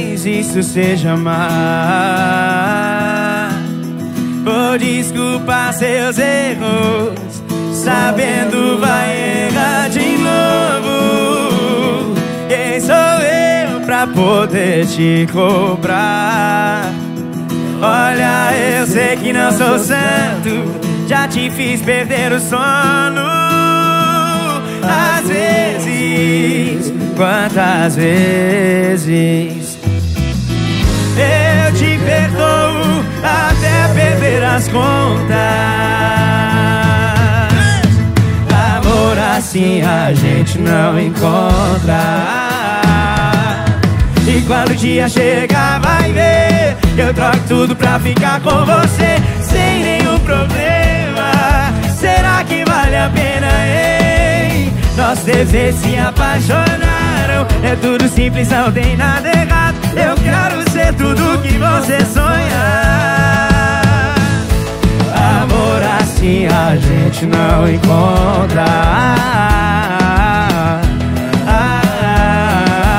Talvez isso seja amar. Vou desculpar seus erros, sabendo vai errar de novo. Quem sou eu pra poder te cobrar? Olha, eu sei que não sou santo, já te fiz perder o sono. Às vezes, quantas vezes as contas. Amor assim a gente não encontra. E quando o dia chegar, vai ver. Eu troco tudo pra ficar com você, sem nenhum problema. Será que vale a pena, hein? Nossos desejos se apaixonaram. É tudo simples, não tem nada errado. Eu quero ser tudo que você sonha. Gente não encontra.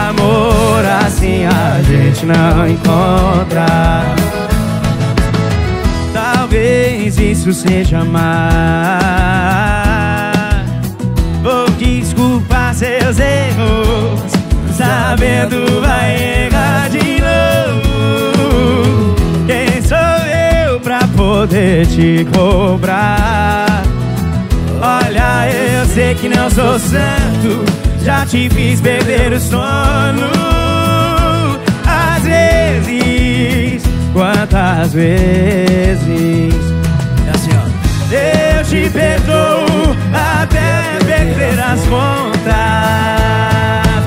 Amor assim a gente não encontra. Talvez isso seja amar. Vou desculpar seus erros, sabendo vai errar de novo. Quem sou eu pra poder te cobrar? Sei que não sou santo, já te fiz perder o sono. Às vezes, quantas vezes? É assim, ó. Eu te perdoo até perder as contas.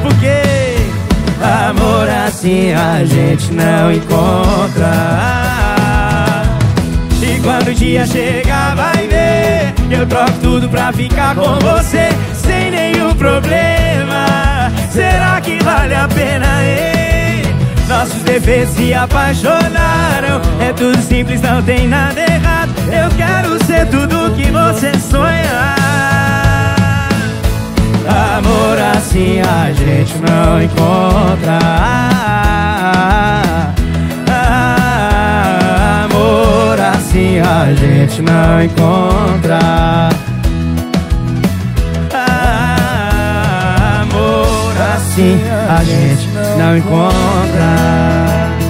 Porque amor assim a gente não encontra. E quando o dia chegar, vai ver. Eu troco tudo pra ficar com você, sem nenhum problema. Será que vale a pena, hein? Nossos defeitos se apaixonaram. É tudo simples, não tem nada errado. Eu quero ser tudo que você sonha. Amor assim a gente não encontra. A gente não encontra. Amor assim a gente não encontra.